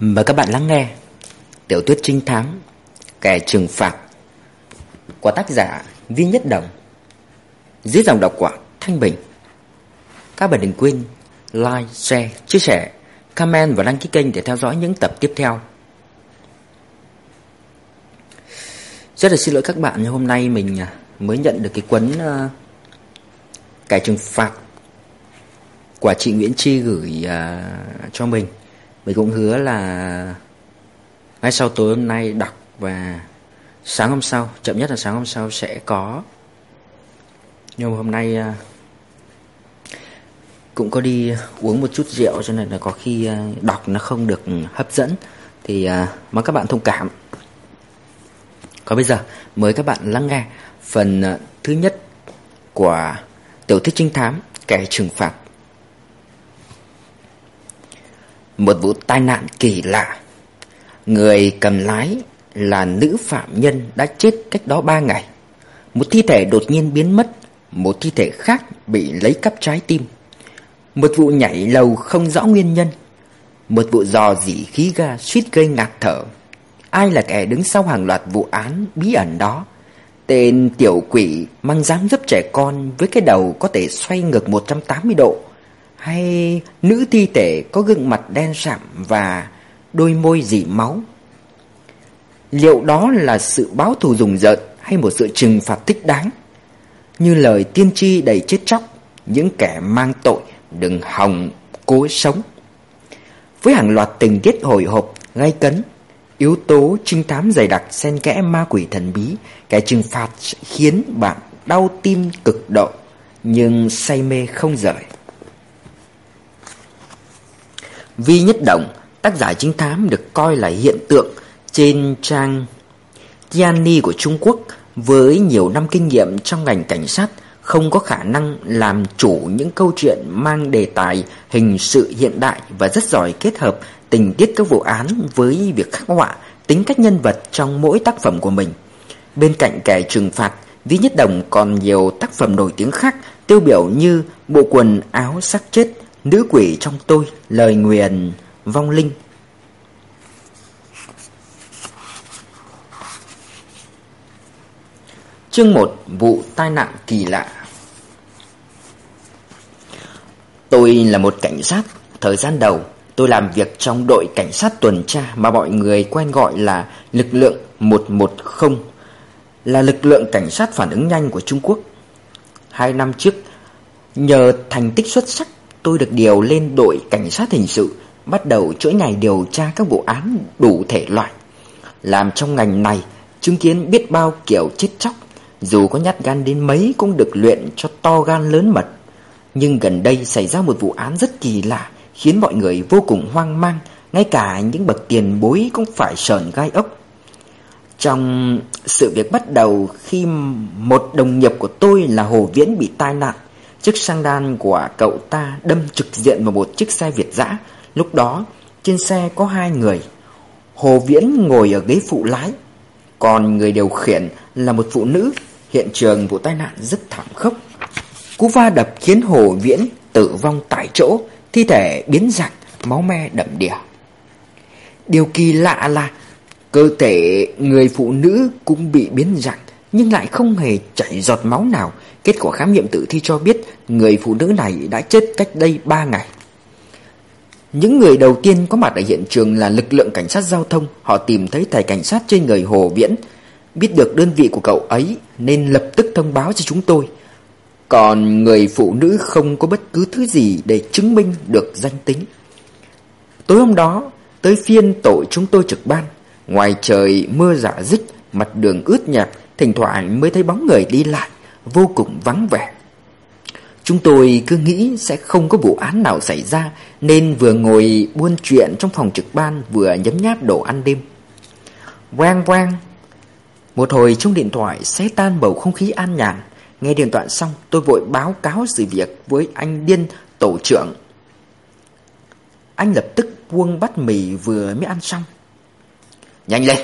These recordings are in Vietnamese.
Mời các bạn lắng nghe Tiểu thuyết trinh thám Kẻ trừng phạt Của tác giả Vi Nhất Đồng Dưới dòng đọc của Thanh Bình. Các bạn đừng quên Like, share, chia sẻ Comment và đăng ký kênh để theo dõi những tập tiếp theo. Rất là xin lỗi các bạn Hôm nay mình à, mới nhận được cái cuốn uh, Kẻ trừng phạt Của chị Nguyễn Chi gửi uh, cho mình mình cũng hứa là ngay sau tối hôm nay đọc và sáng hôm sau, chậm nhất là sáng hôm sau sẽ có. Nhưng hôm nay à, cũng có đi uống một chút rượu cho nên là có khi à, đọc nó không được hấp dẫn thì à, mong các bạn thông cảm. Còn bây giờ mời các bạn lắng nghe phần thứ nhất của tiểu thuyết trinh thám kẻ trừng phạt Một vụ tai nạn kỳ lạ. Người cầm lái là nữ phạm nhân đã chết cách đó ba ngày. Một thi thể đột nhiên biến mất, Một thi thể khác bị lấy cắp trái tim. Một vụ nhảy lầu không rõ nguyên nhân. Một vụ dò dỉ khí ga suýt gây ngạt thở. Ai là kẻ đứng sau hàng loạt vụ án bí ẩn đó? Tên tiểu quỷ mang dáng dấp trẻ con với cái đầu có thể xoay ngược 180 độ hay nữ thi thể có gương mặt đen sạm và đôi môi dỉ máu? Liệu đó là sự báo thù rùng rợn hay một sự trừng phạt thích đáng? Như lời tiên tri đầy chết chóc, những kẻ mang tội đừng hòng cố sống. Với hàng loạt tình tiết hồi hộp, gay cấn, yếu tố trinh thám dày đặc xen kẽ ma quỷ thần bí, cái trừng phạt khiến bạn đau tim cực độ nhưng say mê không rời. Vi Nhất Động, tác giả chính thám được coi là hiện tượng trên trang Tiani của Trung Quốc với nhiều năm kinh nghiệm trong ngành cảnh sát không có khả năng làm chủ những câu chuyện mang đề tài hình sự hiện đại và rất giỏi kết hợp tình tiết các vụ án với việc khắc họa tính cách nhân vật trong mỗi tác phẩm của mình. Bên cạnh kẻ trừng phạt, Vi Nhất Đồng còn nhiều tác phẩm nổi tiếng khác tiêu biểu như Bộ quần áo sắc chết, Nữ quỷ trong tôi, lời nguyền, vong linh. Chương 1 Vụ tai nạn kỳ lạ. Tôi là một cảnh sát. Thời gian đầu tôi làm việc trong đội cảnh sát tuần tra Mà mọi người quen gọi là lực lượng 110 Là lực lượng cảnh sát phản ứng nhanh của Trung Quốc. Hai năm trước Nhờ thành tích xuất sắc tôi được điều lên đội cảnh sát hình sự, bắt đầu chuỗi ngày điều tra các vụ án đủ thể loại. Làm trong ngành này, chứng kiến biết bao kiểu chết chóc, dù có nhát gan đến mấy cũng được luyện cho to gan lớn mật. Nhưng gần đây xảy ra một vụ án rất kỳ lạ, khiến mọi người vô cùng hoang mang, ngay cả những bậc tiền bối cũng phải sờn gai ốc. Trong sự việc bắt đầu khi một đồng nghiệp của tôi là Hồ Viễn bị tai nạn, Chiếc sang đan của cậu ta đâm trực diện vào một chiếc xe Việt dã. Lúc đó, trên xe có hai người. Hồ Viễn ngồi ở ghế phụ lái, còn người điều khiển là một phụ nữ. Hiện trường vụ tai nạn rất thảm khốc. Cú va đập khiến Hồ Viễn tử vong tại chỗ, thi thể biến dạng, máu me đậm đìa. Điều kỳ lạ là cơ thể người phụ nữ cũng bị biến dạng nhưng lại không hề chảy giọt máu nào. Kết quả khám nghiệm tử thi cho biết người phụ nữ này đã chết cách đây 3 ngày. Những người đầu tiên có mặt ở hiện trường là lực lượng cảnh sát giao thông. Họ tìm thấy thầy cảnh sát trên người Hồ Viễn. Biết được đơn vị của cậu ấy nên lập tức thông báo cho chúng tôi. Còn người phụ nữ không có bất cứ thứ gì để chứng minh được danh tính. Tối hôm đó, tới phiên tội chúng tôi trực ban. Ngoài trời mưa giả dích, mặt đường ướt nhẹp, thỉnh thoảng mới thấy bóng người đi lại, vô cùng vắng vẻ. Chúng tôi cứ nghĩ sẽ không có vụ án nào xảy ra nên vừa ngồi buôn chuyện trong phòng trực ban vừa nhấm nháp đồ ăn đêm. Quang quang. Một hồi chung điện thoại xé tan bầu không khí an nhàn. Nghe điện thoại xong tôi vội báo cáo sự việc với anh Điên tổ trưởng. Anh lập tức buông bát mì vừa mới ăn xong. Nhanh lên,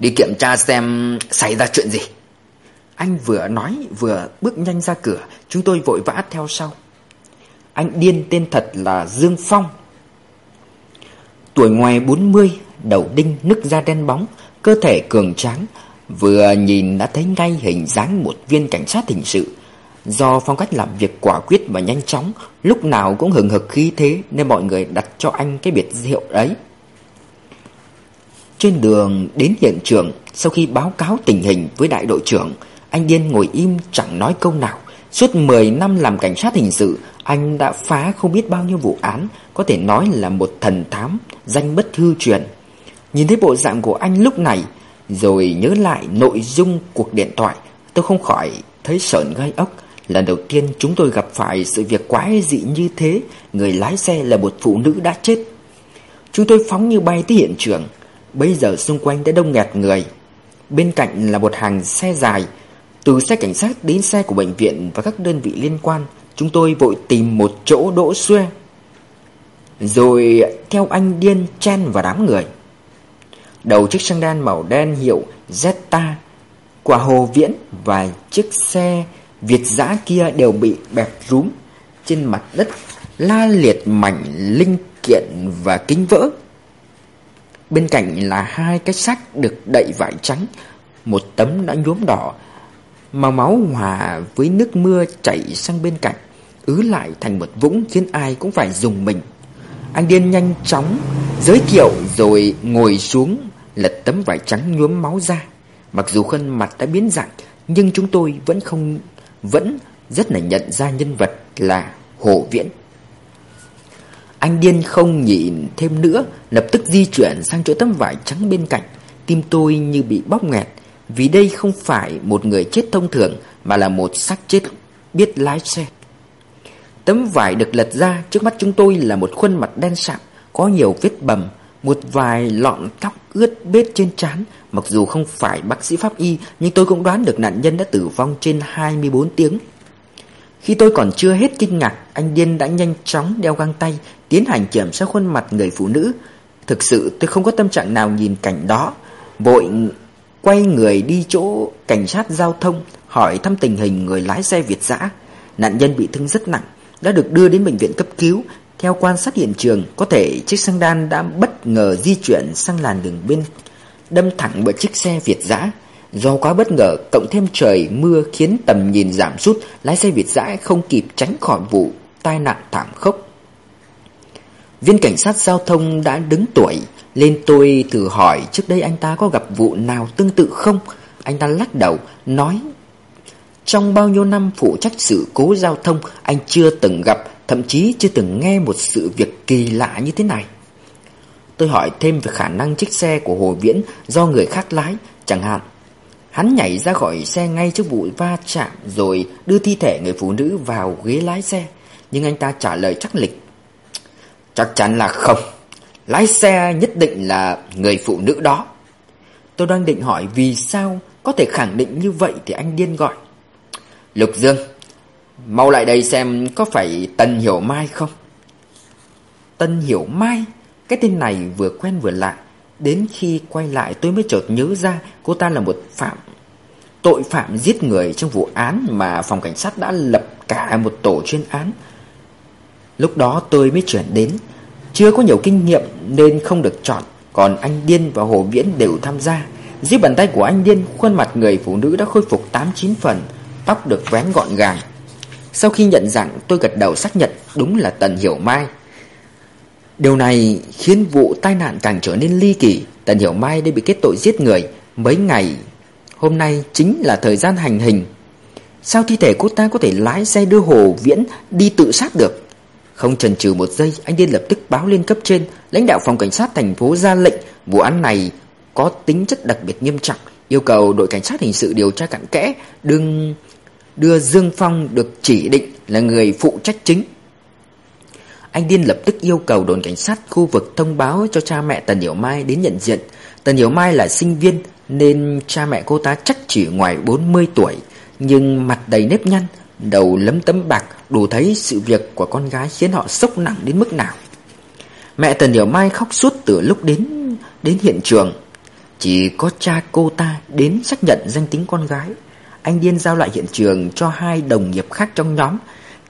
Đi kiểm tra xem xảy ra chuyện gì anh vừa nói, vừa bước nhanh ra cửa. Chúng tôi vội vã theo sau. Anh điên tên thật là Dương Phong. Tuổi ngoài 40 Đầu đinh nứt da đen bóng, Cơ thể cường tráng. Vừa nhìn đã thấy ngay hình dáng một viên cảnh sát hình sự. Do phong cách làm việc quả quyết và nhanh chóng, Lúc nào cũng hừng hực khí thế Nên mọi người đặt cho anh cái biệt hiệu ấy. Trên đường đến hiện trường, Sau khi báo cáo tình hình với đại đội trưởng anh Điên ngồi im chẳng nói câu nào. Suốt 10 năm làm cảnh sát hình sự, Anh đã phá không biết bao nhiêu vụ án, Có thể nói là một thần thám, Danh bất hư truyền. Nhìn thấy bộ dạng của anh lúc này, Rồi nhớ lại nội dung cuộc điện thoại, Tôi không khỏi thấy sợn gai ốc. Lần đầu tiên chúng tôi gặp phải sự việc quái dị như thế, Người lái xe là một phụ nữ đã chết. Chúng tôi phóng như bay tới hiện trường. Bây giờ xung quanh đã đông nghẹt người. Bên cạnh là một hàng xe dài từ xe cảnh sát đến xe của bệnh viện và các đơn vị liên quan, Chúng tôi vội tìm một chỗ đỗ xe Rồi theo anh điên chen vào đám người. Đầu chiếc xăng đan màu đen hiệu Zeta, Quả hồ viễn và chiếc xe Việt giã kia đều bị bẹp rúm Trên mặt đất, La liệt mảnh, linh kiện và kính vỡ. Bên cạnh là hai cái xác được đậy vải trắng, Một tấm đã nhuốm đỏ mà máu hòa với nước mưa chảy sang bên cạnh, Ứ lại thành một vũng khiến ai cũng phải dùng mình. Anh điên nhanh chóng giới thiệu rồi ngồi xuống, Lật tấm vải trắng nhuốm máu ra. Mặc dù khuôn mặt đã biến dạng, Nhưng chúng tôi vẫn không, Vẫn rất là nhận ra nhân vật là Hồ Viễn. Anh điên không nhịn thêm nữa, Lập tức di chuyển sang chỗ tấm vải trắng bên cạnh. Tim tôi như bị bóc nghẹt vì đây không phải một người chết thông thường, Mà là một xác chết biết lái xe. Tấm vải được lật ra Trước mắt chúng tôi là một khuôn mặt đen sạm, Có nhiều vết bầm, Một vài lọn tóc ướt bết trên trán. Mặc dù không phải bác sĩ pháp y, Nhưng tôi cũng đoán được nạn nhân đã tử vong trên 24 tiếng. Khi tôi còn chưa hết kinh ngạc, Anh Điên đã nhanh chóng đeo găng tay, Tiến hành kiểm tra khuôn mặt người phụ nữ. Thực sự tôi không có tâm trạng nào nhìn cảnh đó. Vội quay người đi chỗ cảnh sát giao thông, Hỏi thăm tình hình người lái xe Việt dã. Nạn nhân bị thương rất nặng, Đã được đưa đến bệnh viện cấp cứu. Theo quan sát hiện trường, Có thể chiếc xăng đan đã bất ngờ di chuyển sang làn đường bên, Đâm thẳng vào chiếc xe Việt dã. Do quá bất ngờ, cộng thêm trời mưa khiến tầm nhìn giảm sút, Lái xe Việt dã không kịp tránh khỏi vụ tai nạn thảm khốc. Viên cảnh sát giao thông đã đứng tuổi. Lên tôi thử hỏi, trước đây anh ta có gặp vụ nào tương tự không? Anh ta lắc đầu, nói, Trong bao nhiêu năm phụ trách sự cố giao thông, Anh chưa từng gặp, Thậm chí chưa từng nghe một sự việc kỳ lạ như thế này. Tôi hỏi thêm về khả năng chiếc xe của Hồ Viễn do người khác lái. Chẳng hạn, Hắn nhảy ra khỏi xe ngay trước vụ va chạm Rồi đưa thi thể người phụ nữ vào ghế lái xe. Nhưng anh ta trả lời chắc lịch Chắc chắn là không. Lái xe nhất định là người phụ nữ đó. Tôi đang định hỏi vì sao Có thể khẳng định như vậy thì anh điên gọi. Lục Dương, Mau lại đây xem có phải Tân Hiểu Mai không? Tân Hiểu Mai? Cái tên này vừa quen vừa lạ. Đến khi quay lại tôi mới chợt nhớ ra Cô ta là một phạm, Tội phạm giết người trong vụ án Mà phòng cảnh sát đã lập cả một tổ chuyên án. Lúc đó tôi mới chuyển đến. Chưa có nhiều kinh nghiệm nên không được chọn, Còn anh Điên và Hồ Viễn đều tham gia. Dưới bàn tay của anh Điên, Khuôn mặt người phụ nữ đã khôi phục 8-9 phần, Tóc được vén gọn gàng. Sau khi nhận dạng, tôi gật đầu xác nhận Đúng là Tần Hiểu Mai. Điều này khiến vụ tai nạn càng trở nên ly kỳ. Tần Hiểu Mai đã bị kết tội giết người Mấy ngày. Hôm nay chính là thời gian hành hình. Sao thi thể cô ta có thể lái xe đưa Hồ Viễn đi tự sát được? Không chần chừ một giây Anh Điên lập tức báo lên cấp trên. Lãnh đạo phòng cảnh sát thành phố ra lệnh Vụ án này có tính chất đặc biệt nghiêm trọng. Yêu cầu đội cảnh sát hình sự điều tra cặn kẽ Đừng đưa Dương Phong được chỉ định là người phụ trách chính. Anh Điên lập tức yêu cầu đồn cảnh sát khu vực thông báo cho cha mẹ Tần Hiểu Mai đến nhận diện. Tần Hiểu Mai là sinh viên nên cha mẹ cô ta chắc chỉ ngoài 40 tuổi, nhưng mặt đầy nếp nhăn, đầu lấm tấm bạc, đủ thấy sự việc của con gái khiến họ sốc nặng đến mức nào. Mẹ Tần Hiểu Mai khóc suốt từ lúc đến đến hiện trường. Chỉ có cha cô ta đến xác nhận danh tính con gái. Anh Điên giao lại hiện trường cho hai đồng nghiệp khác trong nhóm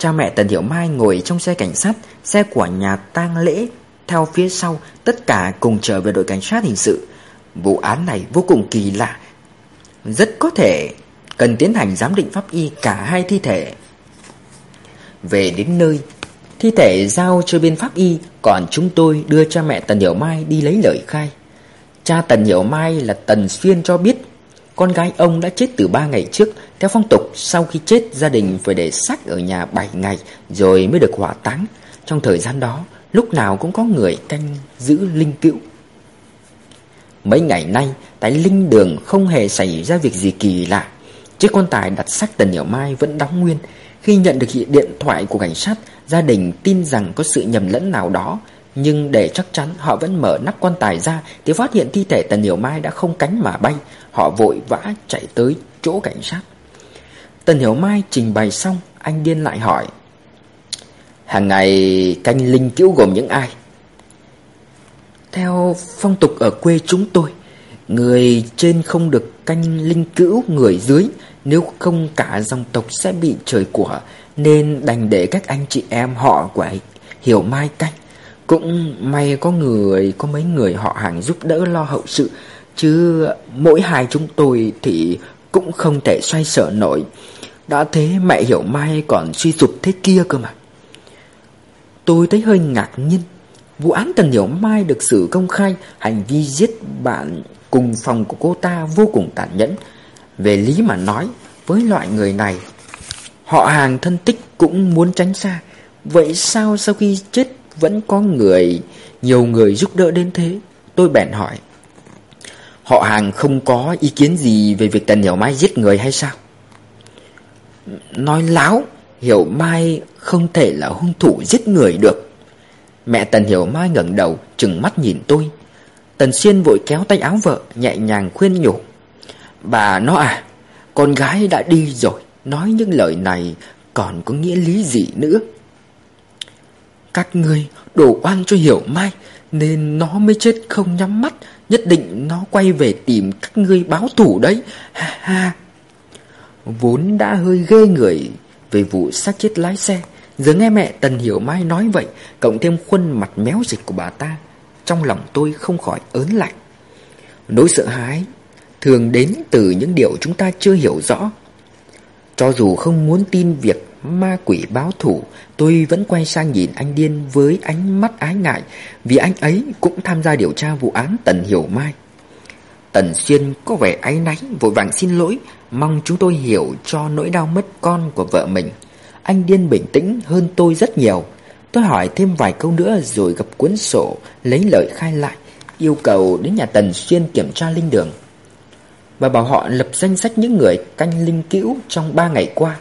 Cha mẹ Tần Hiểu Mai ngồi trong xe cảnh sát, xe của nhà tang lễ theo phía sau, tất cả cùng trở về đội cảnh sát hình sự. Vụ án này vô cùng kỳ lạ, rất có thể cần tiến hành giám định pháp y cả hai thi thể. Về đến nơi, thi thể giao cho bên pháp y, còn chúng tôi đưa cha mẹ Tần Hiểu Mai đi lấy lời khai. Cha Tần Hiểu Mai là Tần Xuyên cho biết con gái ông đã chết từ 3 ngày trước Theo phong tục sau khi chết gia đình phải để xác ở nhà 7 ngày Rồi mới được hỏa táng Trong thời gian đó lúc nào cũng có người canh giữ linh cữu Mấy ngày nay tại linh đường không hề xảy ra việc gì kỳ lạ Chiếc quan tài đặt xác Tần Hiểu Mai vẫn đóng nguyên. Khi nhận được điện thoại của cảnh sát, Gia đình tin rằng có sự nhầm lẫn nào đó. Nhưng để chắc chắn, họ vẫn mở nắp quan tài ra Thì phát hiện thi thể Tần Hiểu Mai đã không cánh mà bay. Họ vội vã chạy tới chỗ cảnh sát. Tần Hiểu Mai trình bày xong, Anh điên lại hỏi, Hàng ngày canh linh cứu gồm những ai? Theo phong tục ở quê chúng tôi, Người trên không được canh linh cữu người dưới. Nếu không cả dòng tộc sẽ bị trời của Nên đành để các anh chị em họ của Hiểu Mai cách cũng may có người, có mấy người họ hàng giúp đỡ lo hậu sự Chứ mỗi hai chúng tôi thì cũng không thể xoay sở nổi. Đã thế mẹ hiểu mai còn suy sụp thế kia cơ mà. Tôi thấy hơi ngạc nhiên. Vụ án Tần Hiểu Mai được xử công khai Hành vi giết bạn cùng phòng của cô ta vô cùng tàn nhẫn. Về lý mà nói Với loại người này Họ hàng thân tích cũng muốn tránh xa Vậy sao sau khi chết vẫn có người, nhiều người giúp đỡ đến thế. Tôi bèn hỏi. Họ hàng không có ý kiến gì về việc Tần Hiểu Mai giết người hay sao? Nói láo, Hiểu Mai không thể là hung thủ giết người được. Mẹ Tần Hiểu Mai ngẩng đầu, trừng mắt nhìn tôi. Tần Xuyên vội kéo tay áo vợ, nhẹ nhàng khuyên nhủ. Bà nó à, con gái đã đi rồi, nói những lời này còn có nghĩa lý gì nữa? Các ngươi đổ oan cho Hiểu Mai Nên nó mới chết không nhắm mắt Nhất định nó quay về tìm các ngươi báo thủ đấy. Ha ha. Vốn đã hơi ghê người Về vụ xác chết lái xe Giờ nghe mẹ Tần Hiểu Mai nói vậy Cộng thêm khuôn mặt méo dịch của bà ta Trong lòng tôi không khỏi ớn lạnh. Nỗi sợ hãi Thường đến từ những điều chúng ta chưa hiểu rõ. Cho dù không muốn tin việc ma quỷ báo thủ Tôi vẫn quay sang nhìn anh điên với ánh mắt ái ngại, Vì anh ấy cũng tham gia điều tra vụ án Tần Hiểu Mai. Tần Xuyên có vẻ áy náy, vội vàng xin lỗi, Mong chúng tôi hiểu cho nỗi đau mất con của vợ mình. Anh điên bình tĩnh hơn tôi rất nhiều. Tôi hỏi thêm vài câu nữa rồi gặp cuốn sổ, Lấy lời khai lại, Yêu cầu đến nhà Tần Xuyên kiểm tra linh đường. Và bảo họ lập danh sách những người canh linh cữu trong 3 ngày qua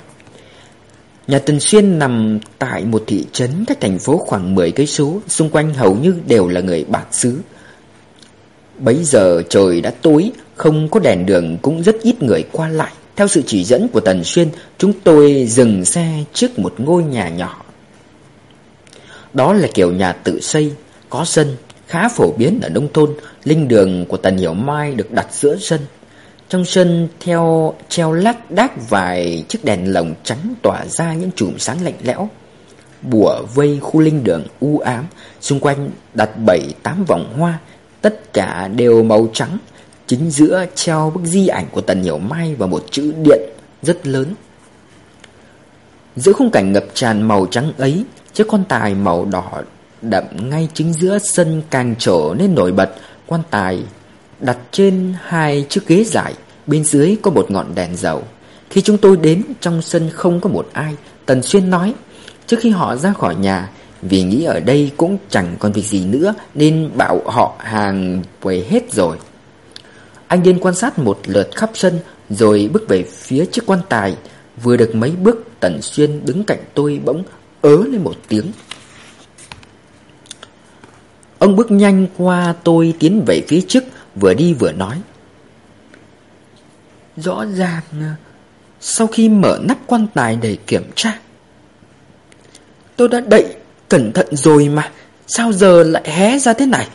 Nhà Tần Xuyên nằm tại một thị trấn cách thành phố khoảng 10 cây số, xung quanh hầu như đều là người bản xứ. Bấy giờ trời đã tối, không có đèn đường cũng rất ít người qua lại. Theo sự chỉ dẫn của Tần Xuyên, chúng tôi dừng xe trước một ngôi nhà nhỏ. Đó là kiểu nhà tự xây, có sân, khá phổ biến ở nông thôn. Linh đường của Tần Hiểu Mai được đặt giữa sân. Trong sân theo treo lác đác vài chiếc đèn lồng trắng tỏa ra những chùm sáng lạnh lẽo. Bùa vây khu linh đường u ám, xung quanh đặt bảy tám vòng hoa, tất cả đều màu trắng. Chính giữa treo bức di ảnh của Tần Hiểu Mai và một chữ điện rất lớn. Giữa khung cảnh ngập tràn màu trắng ấy, chiếc con tài màu đỏ đậm ngay chính giữa sân càng trở nên nổi bật. Quan tài đặt trên hai chiếc ghế dài, bên dưới có một ngọn đèn dầu. Khi chúng tôi đến, trong sân không có một ai, Tần Xuyên nói, trước khi họ ra khỏi nhà, vì nghĩ ở đây cũng chẳng còn việc gì nữa nên bảo họ hàng quầy hết rồi. Anh điên quan sát một lượt khắp sân rồi bước về phía chiếc quan tài. Vừa được mấy bước Tần Xuyên đứng cạnh tôi bỗng ớ lên một tiếng. Ông bước nhanh qua tôi tiến về phía trước vừa đi vừa nói. Rõ ràng à, sau khi mở nắp quan tài để kiểm tra, tôi đã đậy cẩn thận rồi mà, sao giờ lại hé ra thế này?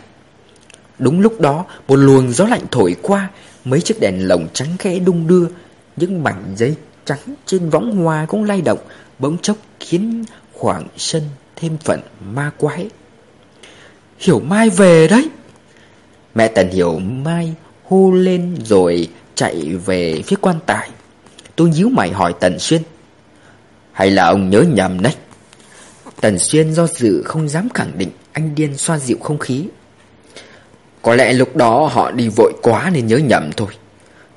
Đúng lúc đó, một luồng gió lạnh thổi qua, mấy chiếc đèn lồng trắng khẽ đung đưa, những mảnh giấy trắng trên võng hoa cũng lay động, bỗng chốc khiến khoảng sân thêm phần ma quái. Hiểu Mai về đấy Mẹ Tần Hiểu Mai hô lên rồi chạy về phía quan tài. Tôi nhíu mày hỏi Tần Xuyên. Hay là ông nhớ nhầm đấy? Tần Xuyên do dự không dám khẳng định, Anh điên xoa dịu không khí. Có lẽ lúc đó họ đi vội quá nên nhớ nhầm thôi.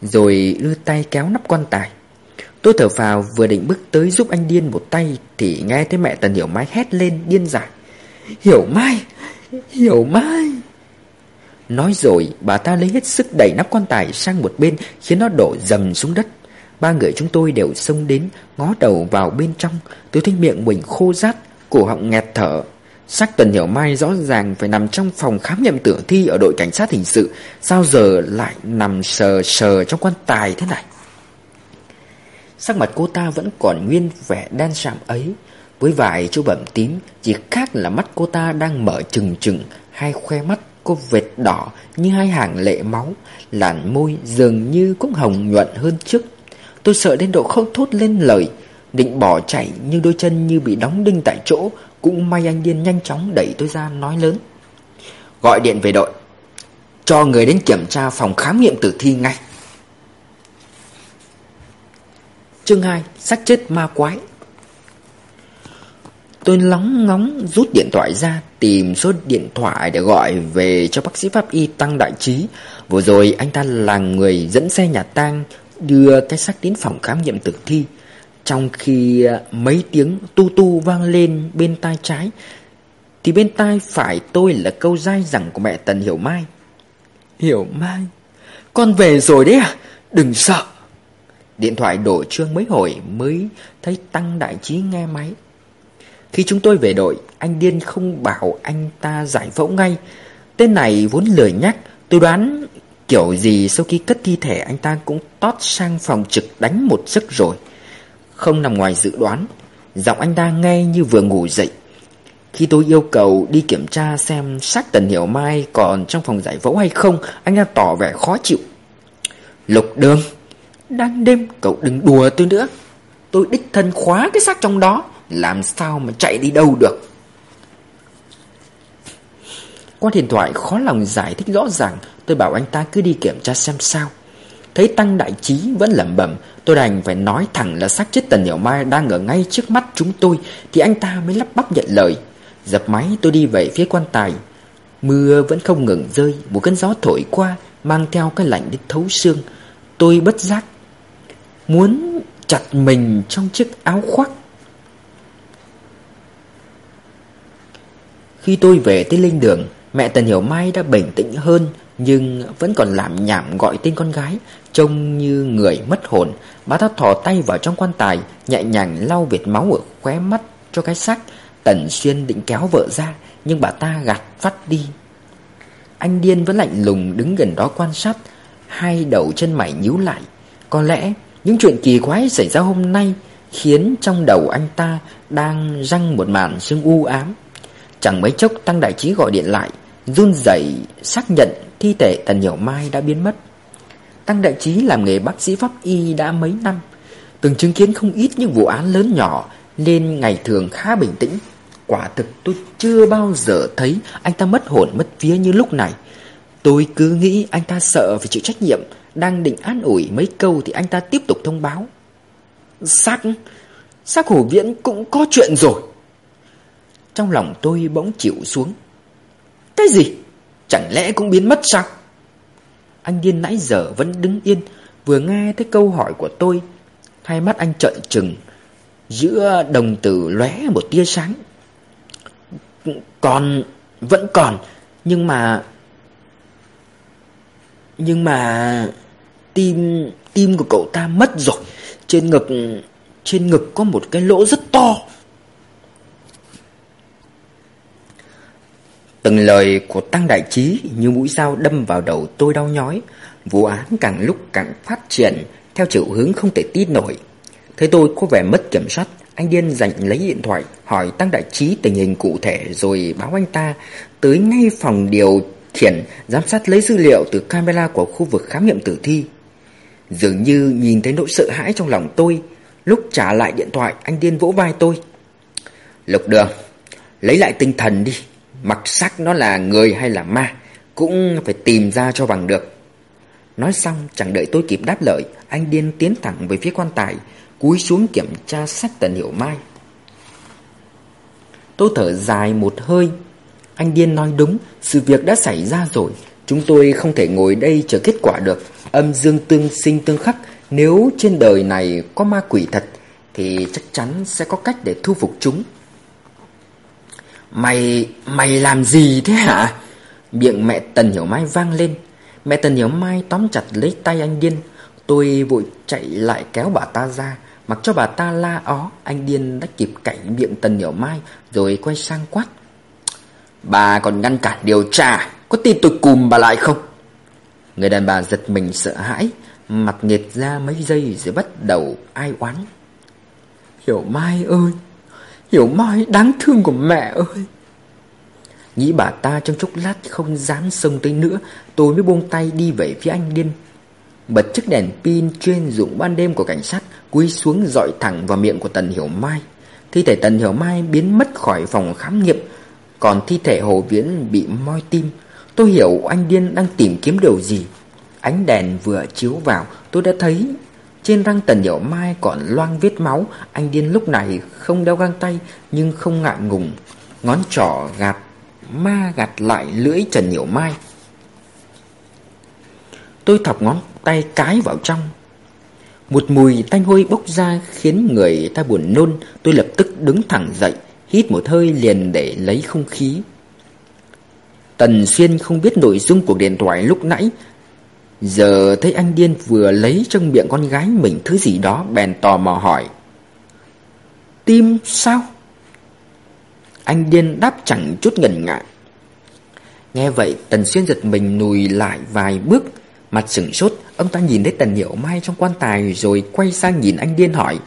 Rồi đưa tay kéo nắp quan tài. Tôi thở phào, vừa định bước tới giúp anh điên một tay Thì nghe thấy mẹ Tần Hiểu Mai hét lên điên dại. Hiểu Mai! Hiểu Mai! Nói rồi, bà ta lấy hết sức đẩy nắp quan tài sang một bên, Khiến nó đổ dầm xuống đất. Ba người chúng tôi đều xông đến, Ngó đầu vào bên trong. Tôi thấy miệng mình khô rát, Cổ họng nghẹt thở. Xác Tần Hiểu Mai rõ ràng phải nằm trong phòng khám nghiệm tử thi Ở đội cảnh sát hình sự, Sao giờ lại nằm sờ sờ trong quan tài thế này? Sắc mặt cô ta vẫn còn nguyên vẻ đen sạm ấy. Với vài chỗ bẩm tím, Chỉ khác là mắt cô ta đang mở trừng trừng, Hai khoe mắt có vệt đỏ như hai hàng lệ máu, Làn môi dường như cũng hồng nhuận hơn trước. Tôi sợ đến độ không thốt lên lời, Định bỏ chạy nhưng đôi chân như bị đóng đinh tại chỗ, Cũng may anh điên nhanh chóng đẩy tôi ra nói lớn. Gọi điện về đội, Cho người đến kiểm tra phòng khám nghiệm tử thi ngay. Chương 2 Sắc chết ma quái. Tôi lóng ngóng rút điện thoại ra, Tìm số điện thoại để gọi về cho bác sĩ pháp y Tăng Đại Trí. Vừa rồi anh ta là người dẫn xe nhà tang Đưa cái xác đến phòng khám nghiệm tử thi. Trong khi à, mấy tiếng tu tu vang lên bên tai trái, Thì bên tai phải tôi là câu dai rằng của mẹ Tần Hiểu Mai. Hiểu Mai, Con về rồi đấy à? Đừng sợ. Điện thoại đổ chuông mấy hồi mới thấy Tăng Đại Trí nghe máy khi chúng tôi về đội, anh Điên không bảo anh ta giải phẫu ngay. Tên này vốn lười nhắc, tôi đoán kiểu gì sau khi cất thi thể anh ta cũng tót sang phòng trực đánh một giấc rồi. Không nằm ngoài dự đoán, giọng anh ta nghe như vừa ngủ dậy. Khi tôi yêu cầu đi kiểm tra xem xác Tần Hiểu Mai còn trong phòng giải phẫu hay không, anh ta tỏ vẻ khó chịu. Lục đường, đang đêm cậu đừng đùa tôi nữa. Tôi đích thân khóa cái xác trong đó. Làm sao mà chạy đi đâu được? Qua điện thoại, khó lòng giải thích rõ ràng. Tôi bảo anh ta cứ đi kiểm tra xem sao. Thấy Tăng Đại Trí vẫn lẩm bẩm, Tôi đành phải nói thẳng là xác chết Tần Hiểu Mai đang ở ngay trước mắt chúng tôi, Thì anh ta mới lắp bắp nhận lời. Dập máy, tôi đi về phía quan tài. Mưa vẫn không ngừng rơi, Một cơn gió thổi qua, Mang theo cái lạnh đến thấu xương. Tôi bất giác Muốn chặt mình trong chiếc áo khoác. Khi tôi về tới linh đường, Mẹ Tần Hiểu Mai đã bình tĩnh hơn, Nhưng vẫn còn làm nhảm gọi tên con gái, Trông như người mất hồn. Bà ta thò tay vào trong quan tài, Nhẹ nhàng lau vệt máu ở khóe mắt cho cái xác. Tần Xuyên định kéo vợ ra, Nhưng bà ta gạt phát đi. Anh Điên vẫn lạnh lùng đứng gần đó quan sát, Hai đầu chân mày nhíu lại. Có lẽ những chuyện kỳ quái xảy ra hôm nay Khiến trong đầu anh ta đang răng một màn sương u ám. Chẳng mấy chốc Tăng Đại Trí gọi điện lại Run rẩy xác nhận thi thể Tần Hiểu Mai đã biến mất. Tăng Đại Trí làm nghề bác sĩ pháp y đã mấy năm Từng chứng kiến không ít những vụ án lớn nhỏ Nên ngày thường khá bình tĩnh. Quả thực tôi chưa bao giờ thấy anh ta mất hồn mất vía như lúc này. Tôi cứ nghĩ anh ta sợ phải chịu trách nhiệm Đang định an ủi mấy câu thì anh ta tiếp tục thông báo. Xác, xác hồ viễn cũng có chuyện rồi trong lòng tôi bỗng chịu xuống Cái gì? Chẳng lẽ cũng biến mất sao? Anh điên nãy giờ vẫn đứng yên, Vừa nghe thấy câu hỏi của tôi, Hai mắt anh trợn trừng, Giữa đồng tử lóe một tia sáng Còn, Vẫn còn, Nhưng mà Nhưng mà Tim Tim của cậu ta mất rồi Trên ngực Trên ngực có một cái lỗ rất to Từng lời của Tăng Đại Trí như mũi dao đâm vào đầu tôi đau nhói. Vụ án càng lúc càng phát triển theo chiều hướng không thể tin nổi. Thấy tôi có vẻ mất kiểm soát, anh điên giành lấy điện thoại hỏi Tăng Đại Trí tình hình cụ thể rồi báo anh ta tới ngay phòng điều khiển giám sát lấy dữ liệu từ camera của khu vực khám nghiệm tử thi. Dường như nhìn thấy nỗi sợ hãi trong lòng tôi, lúc trả lại điện thoại anh điên vỗ vai tôi. Lục đường, lấy lại tinh thần đi, Mặc sắc nó là người hay là ma, Cũng phải tìm ra cho bằng được. Nói xong, chẳng đợi tôi kịp đáp lời, Anh điên tiến thẳng về phía quan tài, Cúi xuống kiểm tra sách tần hiểu mai. Tôi thở dài một hơi. Anh điên nói đúng, Sự việc đã xảy ra rồi, Chúng tôi không thể ngồi đây chờ kết quả được. Âm dương tương sinh tương khắc, Nếu trên đời này có ma quỷ thật, Thì chắc chắn sẽ có cách để thu phục chúng. Mày, mày làm gì thế hả? Miệng mẹ Tần Hiểu Mai vang lên. Mẹ Tần Hiểu Mai tóm chặt lấy tay anh Điên. Tôi vội chạy lại kéo bà ta ra. Mặc cho bà ta la ó Anh Điên đã kịp cảnh miệng Tần Hiểu Mai Rồi quay sang quát. Bà còn ngăn cản điều tra Có tin tôi cùm bà lại không? Người đàn bà giật mình sợ hãi Mặt nghiệt ra mấy giây rồi bắt đầu ai oán. Hiểu Mai ơi! Hiểu Mai đáng thương của mẹ ơi. Nghĩ bà ta trong chốc lát không dám xông tới nữa, Tôi mới buông tay đi về phía anh điên. Bật chiếc đèn pin chuyên dụng ban đêm của cảnh sát, Cúi xuống dọi thẳng vào miệng của Tần Hiểu Mai. Thi thể Tần Hiểu Mai biến mất khỏi phòng khám nghiệm, Còn thi thể Hồ Viễn bị moi tim. Tôi hiểu anh điên đang tìm kiếm điều gì. Ánh đèn vừa chiếu vào, Tôi đã thấy trên răng Tần Hiểu Mai còn loang vết máu. Anh điên lúc này không đeo găng tay, Nhưng không ngại ngùng. Ngón trỏ gạt, ma gạt lại lưỡi Trần Hiểu Mai. Tôi thọc ngón tay cái vào trong. Một mùi tanh hôi bốc ra khiến người ta buồn nôn. Tôi lập tức đứng thẳng dậy, Hít một hơi liền để lấy không khí. Tần Xuyên không biết nội dung cuộc điện thoại lúc nãy Giờ thấy anh điên vừa lấy trong miệng con gái mình thứ gì đó bèn tò mò hỏi. Tim sao? Anh điên đáp chẳng chút ngần ngại. Nghe vậy Tần Xuyên giật mình nùi lại vài bước Mặt sửng sốt. Ông ta nhìn thấy Tần Hiểu Mai trong quan tài Rồi quay sang nhìn anh điên hỏi.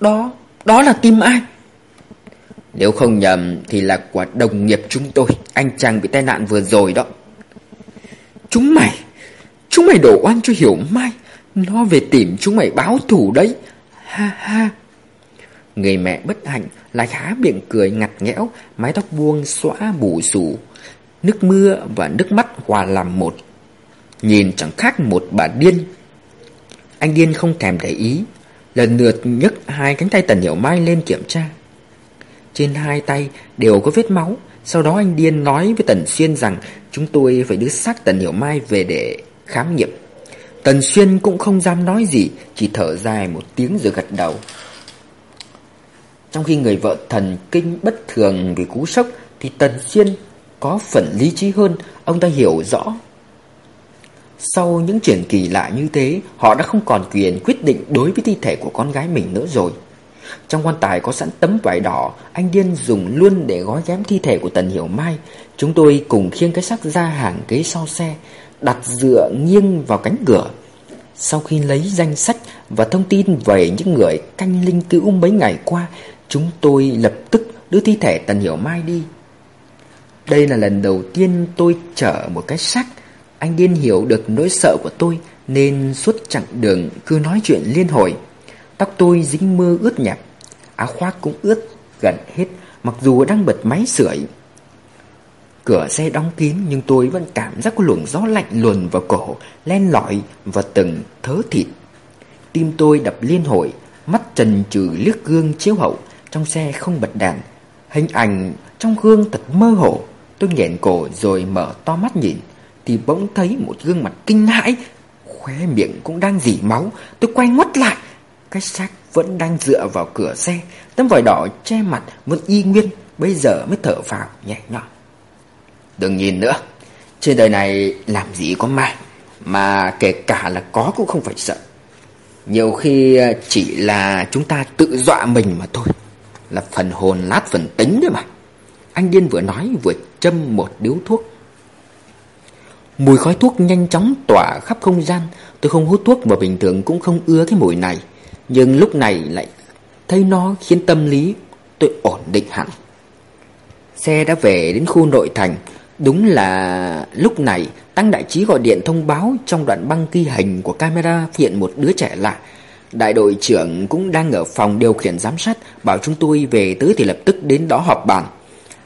Đó, đó là tim ai? Nếu không nhầm thì là của đồng nghiệp chúng tôi. Anh chàng bị tai nạn vừa rồi đó. Chúng mày! Chúng mày đổ oan cho Hiểu Mai. Nó về tìm chúng mày báo thủ đấy. Ha ha. Người mẹ bất hạnh lại há miệng cười ngặt nghẽo, Mái tóc buông xõa bù xù. Nước mưa và nước mắt hòa làm một. Nhìn chẳng khác một bà điên. Anh điên không thèm để ý. Lần lượt nhấc hai cánh tay Tần Hiểu Mai lên kiểm tra. Trên hai tay đều có vết máu. Sau đó anh điên nói với Tần Xuyên rằng, Chúng tôi phải đưa xác Tần Hiểu Mai về để khám nghiệm. Tần Xuyên cũng không dám nói gì, Chỉ thở dài một tiếng rồi gật đầu. Trong khi người vợ thần kinh bất thường vì cú sốc, Thì Tần Xuyên có phần lý trí hơn. Ông ta hiểu rõ. Sau những chuyện kỳ lạ như thế, Họ đã không còn quyền quyết định đối với thi thể của con gái mình nữa rồi. Trong quan tài có sẵn tấm vải đỏ, Anh Điên dùng luôn để gói ghém thi thể của Tần Hiểu Mai. Chúng tôi cùng khiêng cái xác ra hàng ghế sau xe đặt dựa nghiêng vào cánh cửa. Sau khi lấy danh sách và thông tin về những người canh linh cữu mấy ngày qua, chúng tôi lập tức đưa thi thể Tần Hiểu Mai đi. Đây là lần đầu tiên tôi chở một cái xác. Anh điên hiểu được nỗi sợ của tôi nên suốt chặng đường cứ nói chuyện liên hồi. Tóc tôi dính mưa ướt nhẹp, áo khoác cũng ướt gần hết mặc dù đang bật máy sưởi. Cửa xe đóng kín nhưng tôi vẫn cảm giác có luồng gió lạnh luồn vào cổ, len lỏi vào từng thớ thịt. Tim tôi đập liên hồi, mắt trần trừ liếc gương chiếu hậu, trong xe không bật đèn. Hình ảnh trong gương thật mơ hồ, tôi nghẹn cổ rồi mở to mắt nhìn, thì bỗng thấy một gương mặt kinh hãi, khóe miệng cũng đang dỉ máu, tôi quay ngoắt lại, cái xác vẫn đang dựa vào cửa xe, tấm vải đỏ che mặt vẫn y nguyên, bây giờ mới thở phào nhẹ nhõm. Đừng nhìn nữa. Trên đời này làm gì có ma Mà kể cả là có cũng không phải sợ. Nhiều khi à, chỉ là chúng ta tự dọa mình mà thôi. Là phần hồn lát phần tính đấy mà. Anh Điên vừa nói vừa châm một điếu thuốc. Mùi khói thuốc nhanh chóng tỏa khắp không gian. Tôi không hút thuốc và bình thường cũng không ưa cái mùi này. Nhưng lúc này lại thấy nó khiến tâm lý tôi ổn định hẳn. Xe đã về đến khu nội thành. Đúng là lúc này Tăng Đại Trí gọi điện thông báo trong đoạn băng ghi hình của camera hiện một đứa trẻ lạ. Đại đội trưởng cũng đang ở phòng điều khiển giám sát bảo chúng tôi về tới thì lập tức đến đó họp bàn.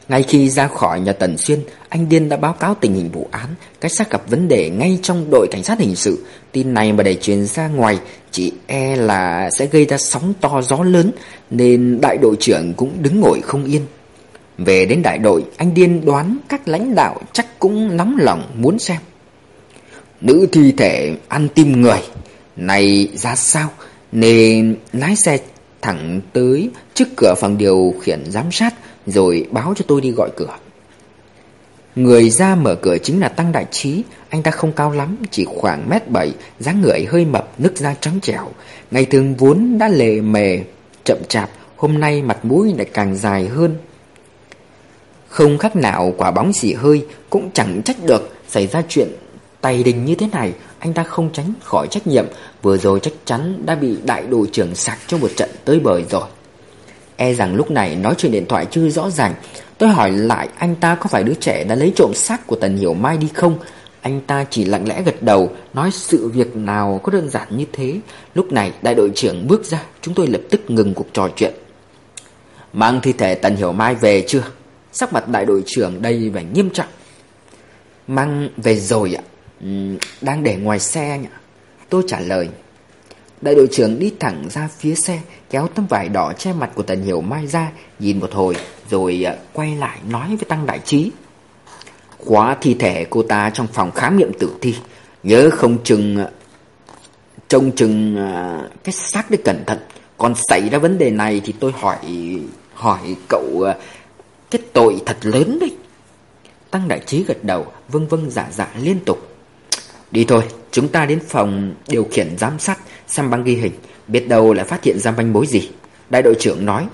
Ngay khi ra khỏi nhà Tần Xuyên, anh Điên đã báo cáo tình hình vụ án, cách xác gặp vấn đề ngay trong đội cảnh sát hình sự. Tin này mà để truyền ra ngoài, chỉ e là sẽ gây ra sóng to gió lớn, nên đại đội trưởng cũng đứng ngồi không yên. Về đến đại đội, anh Điên đoán các lãnh đạo chắc cũng nóng lòng muốn xem. Nữ thi thể ăn tim người, này ra sao? Nên lái xe thẳng tới trước cửa phòng điều khiển giám sát rồi báo cho tôi đi gọi cửa. Người ra mở cửa chính là Tăng Đại Trí, anh ta không cao lắm, chỉ khoảng mét bảy, dáng người hơi mập, nước da trắng trẻo. Ngày thường vốn đã lề mề, chậm chạp, hôm nay mặt mũi lại càng dài hơn. Không khác nào quả bóng xỉ hơi, cũng chẳng trách được xảy ra chuyện tay đình như thế này, anh ta không tránh khỏi trách nhiệm, vừa rồi chắc chắn đã bị đại đội trưởng sạc cho một trận tới bời rồi. E rằng lúc này nói chuyện điện thoại chưa rõ ràng. Tôi hỏi lại anh ta có phải đứa trẻ đã lấy trộm xác của Tần Hiểu Mai đi không? Anh ta chỉ lặng lẽ gật đầu Nói sự việc nào có đơn giản như thế. Lúc này đại đội trưởng bước ra Chúng tôi lập tức ngừng cuộc trò chuyện. Mang thi thể Tần Hiểu Mai về chưa? Sắc mặt đại đội trưởng đây vẻ nghiêm trọng. Mang về rồi ạ. Ừ, đang để ngoài xe anh ạ. Tôi trả lời. Đại đội trưởng đi thẳng ra phía xe, Kéo tấm vải đỏ che mặt của Tần Hiểu Mai ra, Nhìn một hồi, Rồi à, quay lại nói với Tăng Đại Trí. Khóa thi thể cô ta trong phòng khám nghiệm tử thi. Nhớ không chừng à, Trông chừng à, cái xác đấy cẩn thận. Còn xảy ra vấn đề này thì tôi hỏi Hỏi cậu cái tội thật lớn đấy Tăng Đại Trí gật đầu Vâng vâng giả dạ liên tục Đi thôi, chúng ta đến phòng điều khiển giám sát xem băng ghi hình, biết đâu lại phát hiện ra manh mối gì. Đại đội trưởng nói.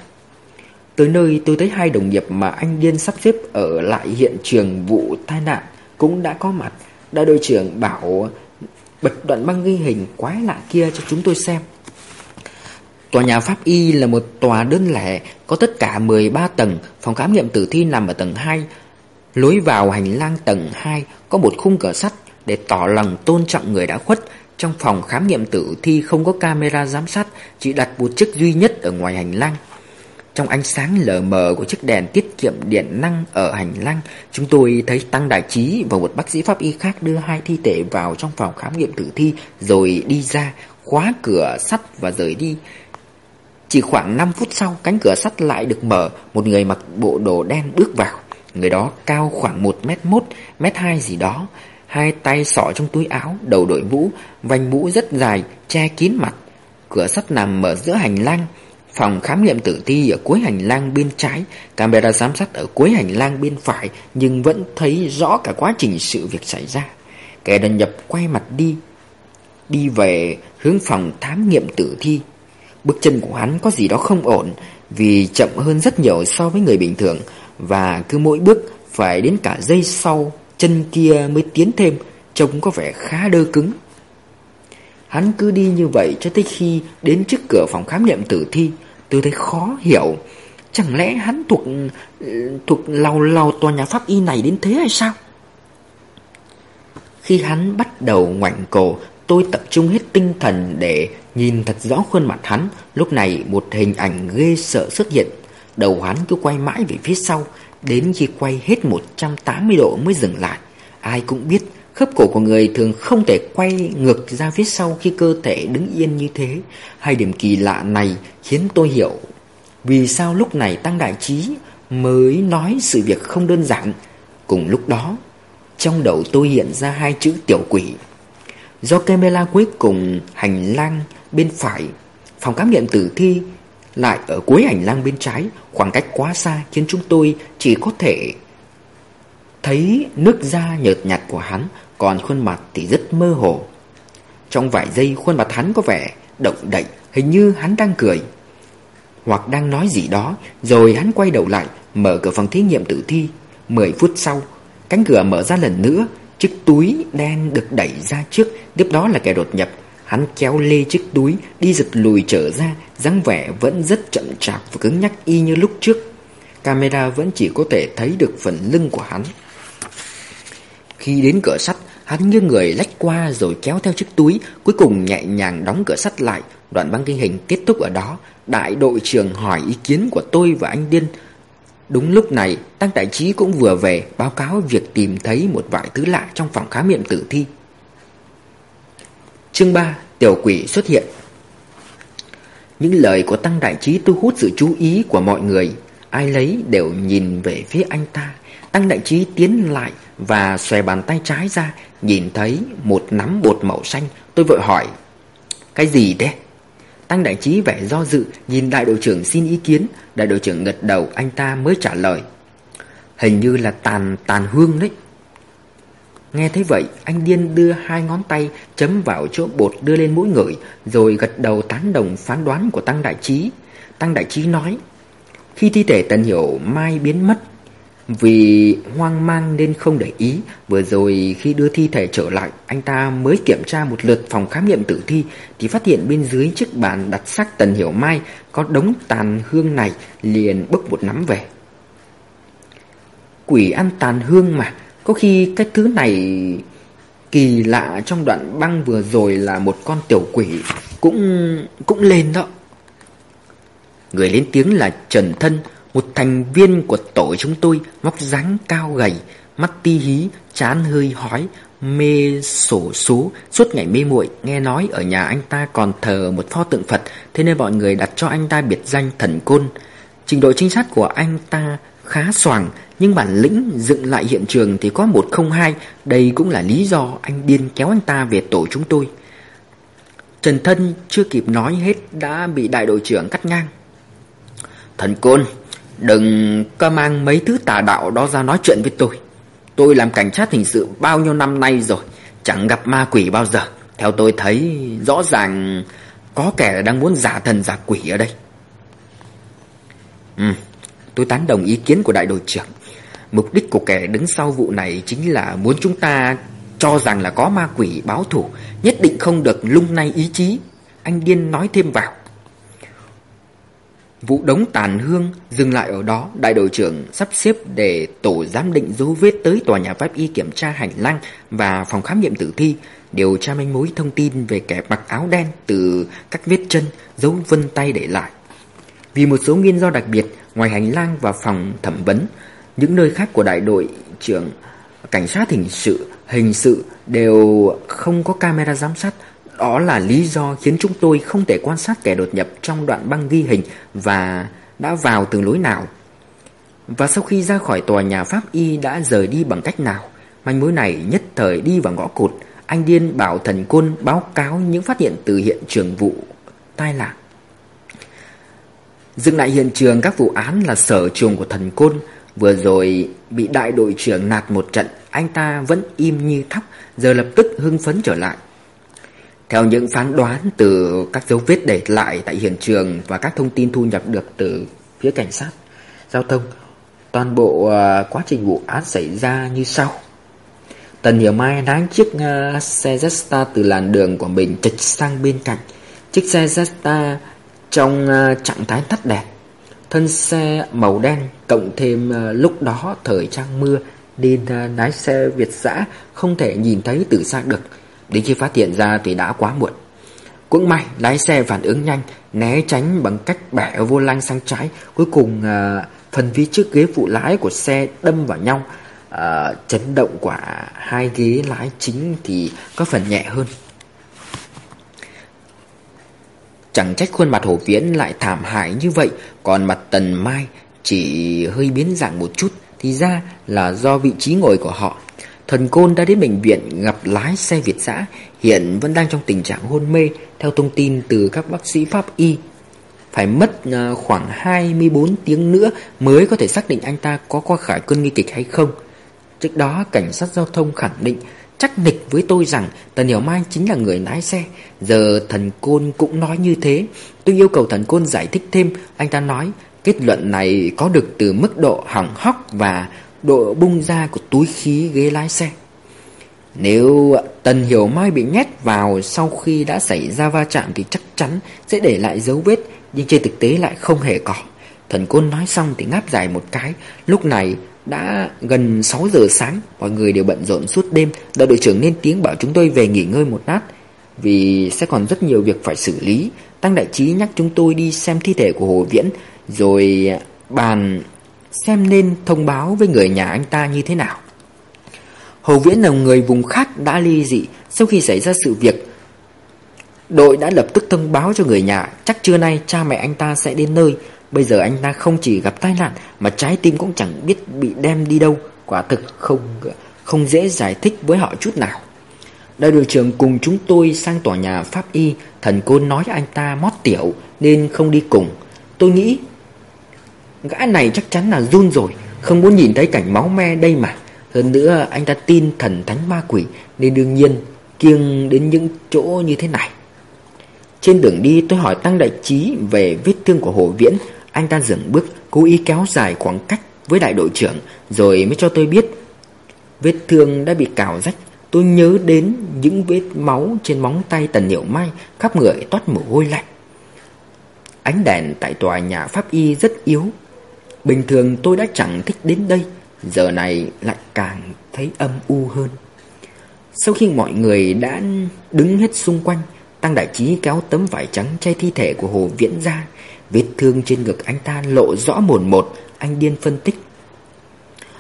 Tới nơi tôi thấy hai đồng nghiệp mà anh Điên sắp xếp ở lại hiện trường vụ tai nạn cũng đã có mặt. Đại đội trưởng bảo bật đoạn băng ghi hình quái lạ kia cho chúng tôi xem. Tòa nhà Pháp Y là một tòa đơn lẻ, có tất cả 13 tầng, phòng khám nghiệm tử thi nằm ở tầng 2. Lối vào hành lang tầng 2 có một khung cửa sắt để tỏ lòng tôn trọng người đã khuất. Trong phòng khám nghiệm tử thi không có camera giám sát, chỉ đặt một chiếc duy nhất ở ngoài hành lang. Trong ánh sáng lờ mờ của chiếc đèn tiết kiệm điện năng ở hành lang, chúng tôi thấy Tăng Đại Trí và một bác sĩ pháp y khác đưa hai thi thể vào trong phòng khám nghiệm tử thi rồi đi ra, khóa cửa sắt và rời đi. Chỉ khoảng 5 phút sau, cánh cửa sắt lại được mở, một người mặc bộ đồ đen bước vào. Người đó cao khoảng 1 mét 1, mét 2 gì đó, Hai tay sọ trong túi áo, đầu đội mũ, vành mũ rất dài, che kín mặt. Cửa sắt nằm ở giữa hành lang. Phòng khám nghiệm tử thi ở cuối hành lang bên trái, camera giám sát ở cuối hành lang bên phải, nhưng vẫn thấy rõ cả quá trình sự việc xảy ra. Kẻ đàn nhập quay mặt đi, đi về hướng phòng thám nghiệm tử thi. Bước chân của hắn có gì đó không ổn, vì chậm hơn rất nhiều so với người bình thường, và cứ mỗi bước phải đến cả giây sau chân kia mới tiến thêm, trông có vẻ khá đơ cứng. Hắn cứ đi như vậy cho tới khi đến trước cửa phòng khám nghiệm tử thi, tôi thấy khó hiểu. Chẳng lẽ hắn thuộc thuộc lầu lầu tòa nhà pháp y này đến thế hay sao? Khi hắn bắt đầu ngoảnh cổ, tôi tập trung hết tinh thần để nhìn thật rõ khuôn mặt hắn. Lúc này một hình ảnh ghê sợ xuất hiện. Đầu hắn cứ quay mãi về phía sau, Đến khi quay hết 180 độ mới dừng lại Ai cũng biết khớp cổ của người thường không thể quay ngược ra phía sau khi cơ thể đứng yên như thế Hai điểm kỳ lạ này khiến tôi hiểu Vì sao lúc này Tăng Đại Trí mới nói sự việc không đơn giản Cùng lúc đó Trong đầu tôi hiện ra hai chữ tiểu quỷ Do camera cuối cùng hành lang bên phải Phòng khám nghiệm tử thi lại ở cuối hành lang bên trái, khoảng cách quá xa khiến chúng tôi chỉ có thể thấy nước da nhợt nhạt của hắn, còn khuôn mặt thì rất mơ hồ. Trong vài giây khuôn mặt hắn có vẻ động đậy, hình như hắn đang cười. Hoặc đang nói gì đó, rồi hắn quay đầu lại, mở cửa phòng thí nghiệm tử thi. Mười phút sau, cánh cửa mở ra lần nữa, chiếc túi đen được đẩy ra trước, tiếp đó là kẻ đột nhập. Hắn kéo lê chiếc túi, đi giật lùi trở ra, dáng vẻ vẫn rất chậm chạp và cứng nhắc y như lúc trước. Camera vẫn chỉ có thể thấy được phần lưng của hắn. Khi đến cửa sắt, hắn như người lách qua rồi kéo theo chiếc túi, cuối cùng nhẹ nhàng đóng cửa sắt lại. Đoạn băng ghi hình kết thúc ở đó, đại đội trưởng hỏi ý kiến của tôi và anh Điên. Đúng lúc này, Tăng Đại Trí cũng vừa về báo cáo việc tìm thấy một vài thứ lạ trong phòng khám nghiệm tử thi. Chương 3 Tiểu quỷ xuất hiện Những lời của Tăng Đại Trí thu hút sự chú ý của mọi người Ai lấy đều nhìn về phía anh ta Tăng Đại Trí tiến lại và xòe bàn tay trái ra Nhìn thấy một nắm bột màu xanh Tôi vội hỏi Cái gì thế? Tăng Đại Trí vẻ do dự Nhìn đại đội trưởng xin ý kiến. Đại đội trưởng gật đầu anh ta mới trả lời. Hình như là tàn tàn hương đấy. Nghe thấy vậy, anh điên đưa hai ngón tay chấm vào chỗ bột đưa lên mũi người rồi gật đầu tán đồng phán đoán của Tăng Đại Trí. Tăng Đại Trí nói, khi thi thể Tần Hiểu Mai biến mất, vì hoang mang nên không để ý, vừa rồi khi đưa thi thể trở lại, anh ta mới kiểm tra một lượt phòng khám nghiệm tử thi thì phát hiện bên dưới chiếc bàn đặt xác Tần Hiểu Mai có đống tàn hương này liền bốc một nắm về. Quỷ ăn tàn hương mà, có khi cái thứ này kỳ lạ trong đoạn băng vừa rồi là một con tiểu quỷ cũng cũng lên đó. Người lên tiếng là Trần Thân, một thành viên của tổ chúng tôi, vóc dáng cao gầy, mắt ti hí, chán hơi hói, mê sổ số, suốt ngày mê muội nghe nói ở nhà anh ta còn thờ một pho tượng Phật, thế nên mọi người đặt cho anh ta biệt danh thần côn. Trình độ trinh sát của anh ta khá soàng, nhưng bản lĩnh dựng lại hiện trường thì có một không hai. Đây cũng là lý do anh điên kéo anh ta về tổ chúng tôi. Trần Thân chưa kịp nói hết đã bị đại đội trưởng cắt ngang. Thần Côn Đừng có mang mấy thứ tà đạo đó ra nói chuyện với tôi Tôi làm cảnh sát hình sự bao nhiêu năm nay rồi Chẳng gặp ma quỷ bao giờ Theo tôi thấy rõ ràng Có kẻ đang muốn giả thần giả quỷ ở đây Ừ Tôi tán đồng ý kiến của đại đội trưởng Mục đích của kẻ đứng sau vụ này chính là muốn chúng ta cho rằng là có ma quỷ báo thủ, nhất định không được lung nay ý chí. Anh Điên nói thêm vào. Vụ đống tàn hương dừng lại ở đó, đại đội trưởng sắp xếp để tổ giám định dấu vết tới tòa nhà pháp y kiểm tra hành lang và phòng khám nghiệm tử thi, điều tra manh mối thông tin về kẻ mặc áo đen từ các vết chân, dấu vân tay để lại. Vì một số nguyên do đặc biệt, ngoài hành lang và phòng thẩm vấn, những nơi khác của đại đội trưởng cảnh sát hình sự, hình sự đều không có camera giám sát. Đó là lý do khiến chúng tôi không thể quan sát kẻ đột nhập trong đoạn băng ghi hình và đã vào từ lối nào. Và sau khi ra khỏi tòa nhà Pháp Y đã rời đi bằng cách nào, manh mối này nhất thời đi vào ngõ cụt. Anh Điên bảo thần côn báo cáo những phát hiện từ hiện trường vụ tai nạn. Dừng lại hiện trường các vụ án là sở trường của thần côn Vừa rồi bị đại đội trưởng nạt một trận Anh ta vẫn im như thóc Giờ lập tức hưng phấn trở lại theo những phán đoán từ các dấu vết để lại tại hiện trường Và các thông tin thu nhập được từ phía cảnh sát Giao thông Toàn bộ uh, quá trình vụ án xảy ra như sau. Tần Hiểu Mai lái chiếc uh, xe Jetta từ làn đường của mình trịch sang bên cạnh. Chiếc xe Jetta trong uh, trạng thái tắt đèn. Thân xe màu đen cộng thêm uh, lúc đó thời trang mưa nên uh, lái xe Việt dã không thể nhìn thấy từ xa được. Đến khi phát hiện ra thì đã quá muộn. Cũng may lái xe phản ứng nhanh, né tránh bằng cách bẻ vô lăng sang trái. Cuối cùng à, phần phía trước ghế phụ lái của xe đâm vào nhau. à, chấn động của hai ghế lái chính thì có phần nhẹ hơn. Chẳng trách khuôn mặt hổ Viễn lại thảm hại như vậy Còn mặt Tần Mai chỉ hơi biến dạng một chút Thì ra là do vị trí ngồi của họ Thần Côn đã đến bệnh viện gặp lái xe Việt xã Hiện vẫn đang trong tình trạng hôn mê, Theo thông tin từ các bác sĩ Pháp Y Phải mất à, khoảng 24 tiếng nữa Mới có thể xác định anh ta có qua khỏi cơn nguy kịch hay không Trước đó, cảnh sát giao thông khẳng định, chắc nịch với tôi rằng Tần Hiểu Mai chính là người lái xe. Giờ thần côn cũng nói như thế. Tôi yêu cầu thần côn giải thích thêm. Anh ta nói, kết luận này có được từ mức độ hỏng hóc và độ bung ra của túi khí ghế lái xe. Nếu Tần Hiểu Mai bị nhét vào sau khi đã xảy ra va chạm thì chắc chắn sẽ để lại dấu vết, nhưng trên thực tế lại không hề có. Thần Côn nói xong thì ngáp dài một cái, lúc này đã gần 6 giờ sáng, mọi người đều bận rộn suốt đêm, đại đội trưởng lên tiếng bảo chúng tôi về nghỉ ngơi một lát, vì sẽ còn rất nhiều việc phải xử lý. Tăng đại trí nhắc chúng tôi đi xem thi thể của Hồ Viễn, rồi bàn Xem nên thông báo với người nhà anh ta như thế nào. Hồ Viễn là người vùng khác đã ly dị Sau khi xảy ra sự việc. Đội đã lập tức thông báo cho người nhà, Chắc trưa nay cha mẹ anh ta sẽ đến nơi. Bây giờ anh ta không chỉ gặp tai nạn, Mà trái tim cũng chẳng biết bị đem đi đâu. Quả thực không không dễ giải thích với họ chút nào. Đại đội trưởng cùng chúng tôi sang tòa nhà pháp y, Thần côn nói anh ta mót tiểu Nên không đi cùng. Tôi nghĩ Gã này chắc chắn là run rồi, Không muốn nhìn thấy cảnh máu me đây mà. Hơn nữa, anh ta tin thần thánh ma quỷ, Nên đương nhiên kiêng đến những chỗ như thế này. Trên đường đi, tôi hỏi Tăng Đại Trí Về vết thương của Hồ Viễn. Anh ta dừng bước, cố ý kéo dài khoảng cách với đại đội trưởng, Rồi mới cho tôi biết Vết thương đã bị cào rách. Tôi nhớ đến những vết máu trên móng tay Tần Hiểu Mai, Khắp người toát mồ hôi lạnh. Ánh đèn tại tòa nhà pháp y rất yếu Bình thường tôi đã chẳng thích đến đây, Giờ này lại càng thấy âm u hơn. Sau khi mọi người đã đứng hết xung quanh, Tăng Đại Trí kéo tấm vải trắng che thi thể của Hồ Viễn ra. Vết thương trên ngực anh ta lộ rõ mồn một, Anh điên phân tích.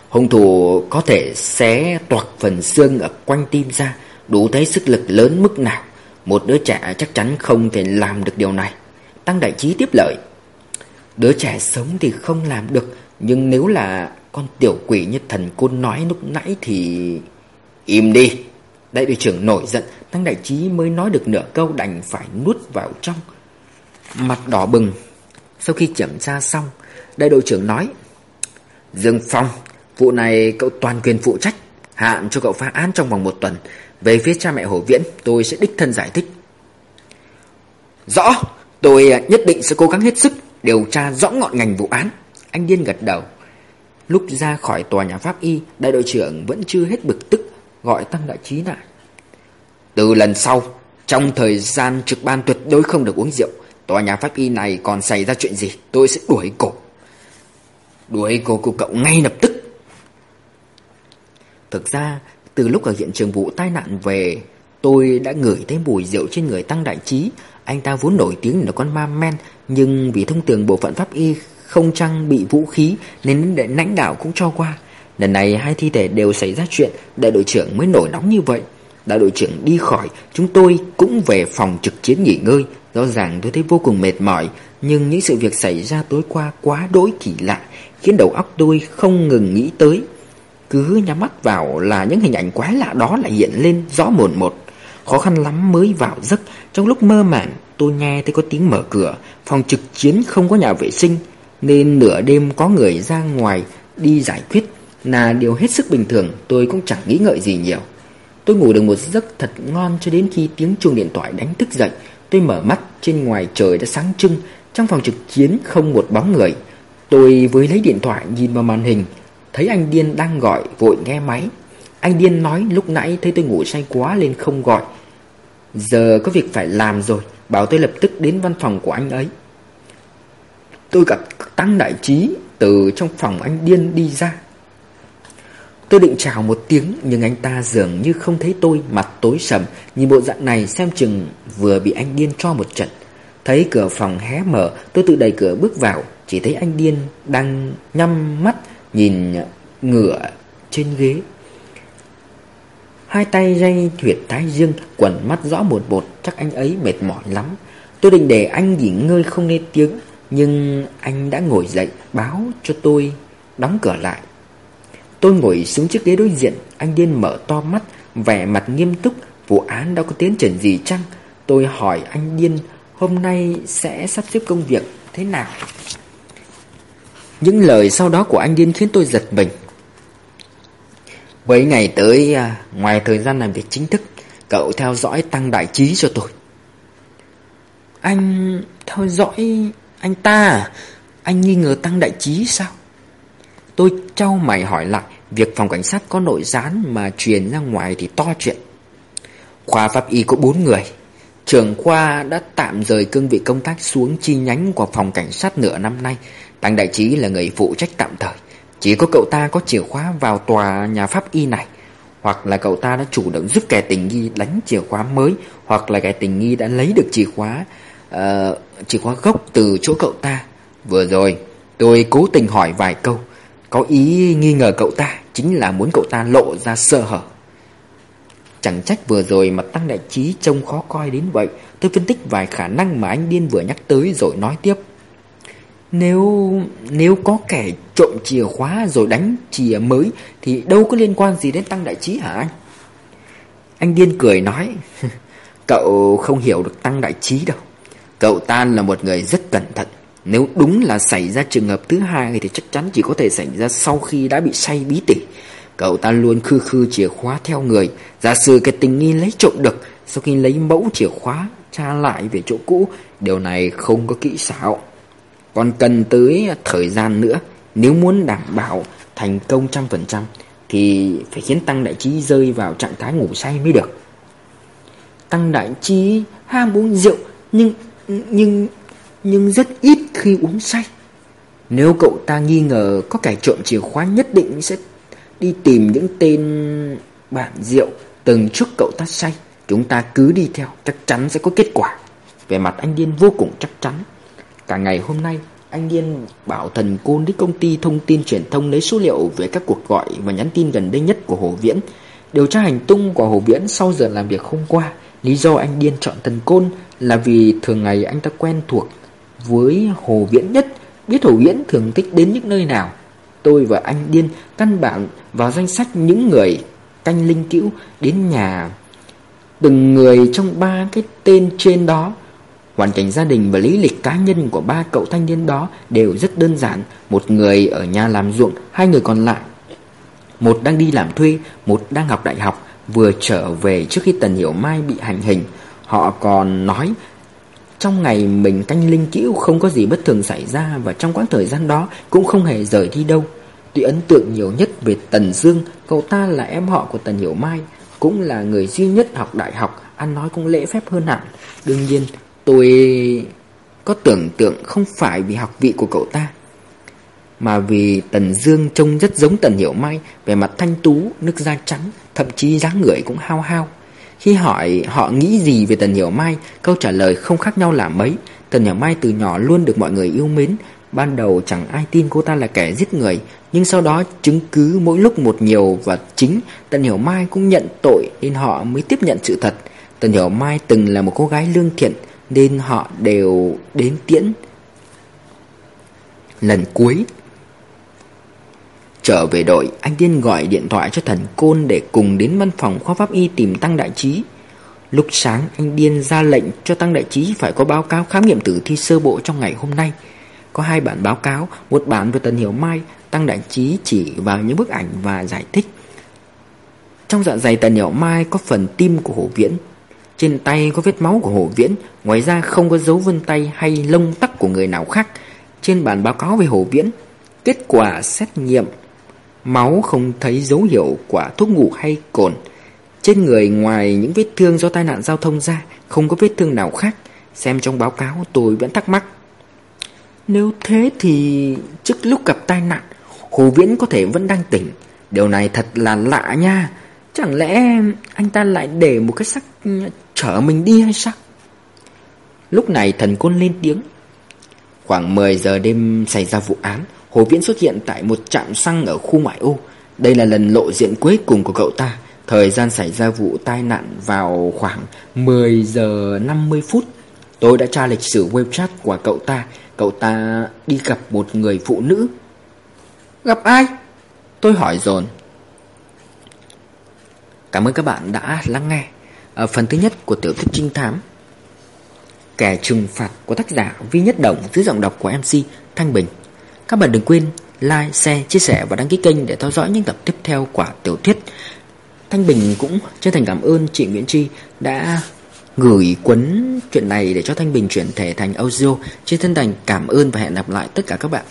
Hung thủ có thể xé toạc phần xương ở quanh tim ra, Đủ thấy sức lực lớn mức nào. Một đứa trẻ chắc chắn không thể làm được điều này. Tăng Đại Trí tiếp lời. Đứa trẻ sống thì không làm được, Nhưng nếu là con tiểu quỷ như thần côn nói lúc nãy thì... Im đi. Đại đội trưởng nổi giận, Tăng Đại Trí mới nói được nửa câu đành phải nuốt vào trong. Mặt đỏ bừng. Sau khi kiểm tra xong, Đại đội trưởng nói, Dương Phong, Vụ này cậu toàn quyền phụ trách, Hạn cho cậu phá án trong vòng một tuần. Về phía cha mẹ Hồ Viễn, Tôi sẽ đích thân giải thích. Rõ, Tôi à, nhất định sẽ cố gắng hết sức. Điều tra rõ ngọn ngành vụ án. Anh Điên gật đầu. Lúc ra khỏi tòa nhà pháp y Đại đội trưởng vẫn chưa hết bực tức Gọi Tăng Đại Trí lại. Từ lần sau Trong thời gian trực ban tuyệt đối không được uống rượu Tòa nhà pháp y này còn xảy ra chuyện gì Tôi sẽ đuổi cổ Đuổi cổ của cậu ngay lập tức. Thực ra, từ lúc ở hiện trường vụ tai nạn về, tôi đã ngửi thấy mùi rượu trên người Tăng Đại Trí. Anh ta vốn nổi tiếng là con ma men, nhưng vì thông tường bộ phận pháp y không trang bị vũ khí nên lãnh đạo cũng cho qua. Lần này hai thi thể đều xảy ra chuyện, đại đội trưởng mới nổi nóng như vậy. Đại đội trưởng đi khỏi, chúng tôi cũng về phòng trực chiến nghỉ ngơi. Rõ ràng tôi thấy vô cùng mệt mỏi, nhưng những sự việc xảy ra tối qua quá đỗi kỳ lạ, khiến đầu óc tôi không ngừng nghĩ tới. Cứ nhắm mắt vào là những hình ảnh quái lạ đó lại hiện lên rõ mồn một Khó khăn lắm mới vào giấc. Trong lúc mơ màng, tôi nghe thấy có tiếng mở cửa. Phòng trực chiến không có nhà vệ sinh, Nên nửa đêm có người ra ngoài đi giải quyết. Là điều hết sức bình thường, Tôi cũng chẳng nghĩ ngợi gì nhiều. Tôi ngủ được một giấc thật ngon cho đến khi tiếng chuông điện thoại đánh thức dậy. Tôi mở mắt, trên ngoài trời đã sáng trưng. Trong phòng trực chiến không một bóng người. Tôi với lấy điện thoại nhìn vào màn hình. Thấy anh Điên đang gọi, vội nghe máy. Anh Điên nói, lúc nãy thấy tôi ngủ say quá nên không gọi. Giờ có việc phải làm rồi, Bảo tôi lập tức đến văn phòng của anh ấy. Tôi gặp Tăng Đại Trí Từ trong phòng anh Điên đi ra. Tôi định chào một tiếng, Nhưng anh ta dường như không thấy tôi, Mặt tối sầm. Nhìn bộ dạng này, xem chừng vừa bị anh Điên cho một trận. Thấy cửa phòng hé mở, Tôi tự đẩy cửa bước vào. Chỉ thấy anh Điên đang nhắm mắt, Nhìn ngựa trên ghế. Hai tay dây thuyệt thái dương, Quần mắt rõ một bột, Chắc anh ấy mệt mỏi lắm. Tôi định để anh nghỉ ngơi không nên tiếng, Nhưng anh đã ngồi dậy, Báo cho tôi, đóng cửa lại. Tôi ngồi xuống chiếc ghế đối diện, Anh điên mở to mắt, Vẻ mặt nghiêm túc, Vụ án đã có tiến triển gì chăng? Tôi hỏi anh điên, Hôm nay sẽ sắp xếp công việc thế nào? Những lời sau đó của anh Điên khiến tôi giật mình. Mấy ngày tới à, Ngoài thời gian làm việc chính thức Cậu theo dõi tăng đại trí cho tôi. Anh theo dõi anh ta à? Anh nghi ngờ tăng đại trí sao? Tôi trao mày hỏi lại Việc phòng cảnh sát có nội gián Mà truyền ra ngoài thì to chuyện. Khoa pháp y có bốn người. Trưởng khoa đã tạm rời cương vị công tác xuống chi nhánh của phòng cảnh sát nửa năm nay. Tăng Đại Trí là người phụ trách tạm thời chỉ có cậu ta có chìa khóa vào tòa nhà pháp y này Hoặc là cậu ta đã chủ động giúp kẻ tình nghi đánh chìa khóa mới Hoặc là kẻ tình nghi đã lấy được chìa khóa uh, Chìa khóa gốc từ chỗ cậu ta. Vừa rồi tôi cố tình hỏi vài câu. Có ý nghi ngờ cậu ta Chính là muốn cậu ta lộ ra sơ hở. Chẳng trách vừa rồi mà Tăng Đại Trí trông khó coi đến vậy. Tôi phân tích vài khả năng mà anh Điên vừa nhắc tới rồi nói tiếp. Nếu nếu có kẻ trộm chìa khóa rồi đánh chìa mới, Thì đâu có liên quan gì đến Tăng Đại Trí hả anh? Anh Điên cười nói, Cậu không hiểu được Tăng Đại Trí đâu. Cậu ta là một người rất cẩn thận. Nếu đúng là xảy ra trường hợp thứ hai Thì chắc chắn chỉ có thể xảy ra sau khi đã bị say bí tỉ. Cậu ta luôn khư khư chìa khóa theo người. Giả sử cái tình nghi lấy trộm được, Sau khi lấy mẫu chìa khóa Tra lại về chỗ cũ, Điều này không có kỹ xảo. Còn cần tới thời gian nữa Nếu muốn đảm bảo thành công trăm phần trăm Thì phải khiến Tăng Đại Trí rơi vào trạng thái ngủ say mới được Tăng Đại Trí ham uống rượu Nhưng nhưng nhưng rất ít khi uống say Nếu cậu ta nghi ngờ có kẻ trộm chìa khóa nhất định sẽ đi tìm những tên bạn rượu từng trước cậu ta say. Chúng ta cứ đi theo, chắc chắn sẽ có kết quả. Về mặt anh Điên vô cùng chắc chắn. Cả ngày hôm nay, anh Điên bảo thần côn đi công ty thông tin truyền thông lấy số liệu về các cuộc gọi và nhắn tin gần đây nhất của Hồ Viễn. Điều tra hành tung của Hồ Viễn sau giờ làm việc hôm qua. Lý do anh Điên chọn thần côn là vì thường ngày anh ta quen thuộc với Hồ Viễn nhất, biết Hồ Viễn thường thích đến những nơi nào tôi và anh Điên căn bản vào danh sách những người canh linh cữu đến nhà. Từng người trong ba cái tên trên đó Hoàn cảnh gia đình và lý lịch cá nhân của ba cậu thanh niên đó đều rất đơn giản. Một người ở nhà làm ruộng, hai người còn lại. Một đang đi làm thuê, một đang học đại học Vừa trở về trước khi Tần Hiểu Mai bị hành hình. Họ còn nói trong ngày mình canh linh cữu không có gì bất thường xảy ra Và trong quãng thời gian đó cũng không hề rời đi đâu. Tuy ấn tượng nhiều nhất về Tần Dương Cậu ta là em họ của Tần Hiểu Mai Cũng là người duy nhất học đại học Ăn nói cũng lễ phép hơn hẳn. Đương nhiên tôi có tưởng tượng không phải vì học vị của cậu ta Mà vì Tần Dương trông rất giống Tần Hiểu Mai. Về mặt thanh tú, nước da trắng Thậm chí dáng người cũng hao hao. Khi hỏi họ nghĩ gì về Tần Hiểu Mai Câu trả lời không khác nhau là mấy. Tần Hiểu Mai từ nhỏ luôn được mọi người yêu mến. Ban đầu chẳng ai tin cô ta là kẻ giết người Nhưng sau đó chứng cứ mỗi lúc một nhiều Và chính Tần Hiểu Mai cũng nhận tội Nên họ mới tiếp nhận sự thật. Tần Hiểu Mai từng là một cô gái lương thiện nên họ đều đến tiễn Lần cuối Trở về đội Anh Tiên gọi điện thoại cho thần Côn Để cùng đến văn phòng khoa pháp y tìm Tăng Đại Trí Lúc sáng anh Điên ra lệnh cho Tăng Đại Trí phải có báo cáo khám nghiệm tử thi sơ bộ trong ngày hôm nay có hai bản báo cáo, một bản về Tần Hiểu Mai, Tăng Đại Trí chỉ vào những bức ảnh và giải thích. Trong dạ dày Tần Hiểu Mai có phần tim của Hồ Viễn. Trên tay có vết máu của Hồ Viễn, ngoài ra không có dấu vân tay hay lông tắc của người nào khác. Trên bản báo cáo về Hồ Viễn, kết quả xét nghiệm máu không thấy dấu hiệu quả thuốc ngủ hay cồn. Trên người ngoài những vết thương do tai nạn giao thông ra, không có vết thương nào khác. Xem trong báo cáo tôi vẫn thắc mắc nếu thế thì trước lúc gặp tai nạn Hồ Viễn có thể vẫn đang tỉnh Điều này thật là lạ nha Chẳng lẽ anh ta lại để một cái sắc chở mình đi hay sao? Lúc này thần côn lên tiếng. Khoảng 10 giờ đêm xảy ra vụ án, Hồ Viễn xuất hiện tại một trạm xăng ở khu ngoại ô. Đây là lần lộ diện cuối cùng của cậu ta. Thời gian xảy ra vụ tai nạn vào khoảng 10 giờ 50 phút. Tôi đã tra lịch sử web chat của cậu ta. Cậu ta đi gặp một người phụ nữ. Gặp ai? Tôi hỏi dồn. Cảm ơn các bạn đã lắng nghe ở Phần thứ nhất của tiểu thuyết trinh thám Kẻ trừng phạt của tác giả Vi Nhất động dưới giọng đọc của MC Thanh Bình Các bạn đừng quên like, share, chia sẻ và đăng ký kênh để theo dõi những tập tiếp theo của tiểu thuyết Thanh Bình cũng chân thành cảm ơn chị Nguyễn Tri đã gửi cuốn chuyện này để cho Thanh Bình chuyển thể thành audio. Trên thân thành cảm ơn và hẹn gặp lại tất cả các bạn.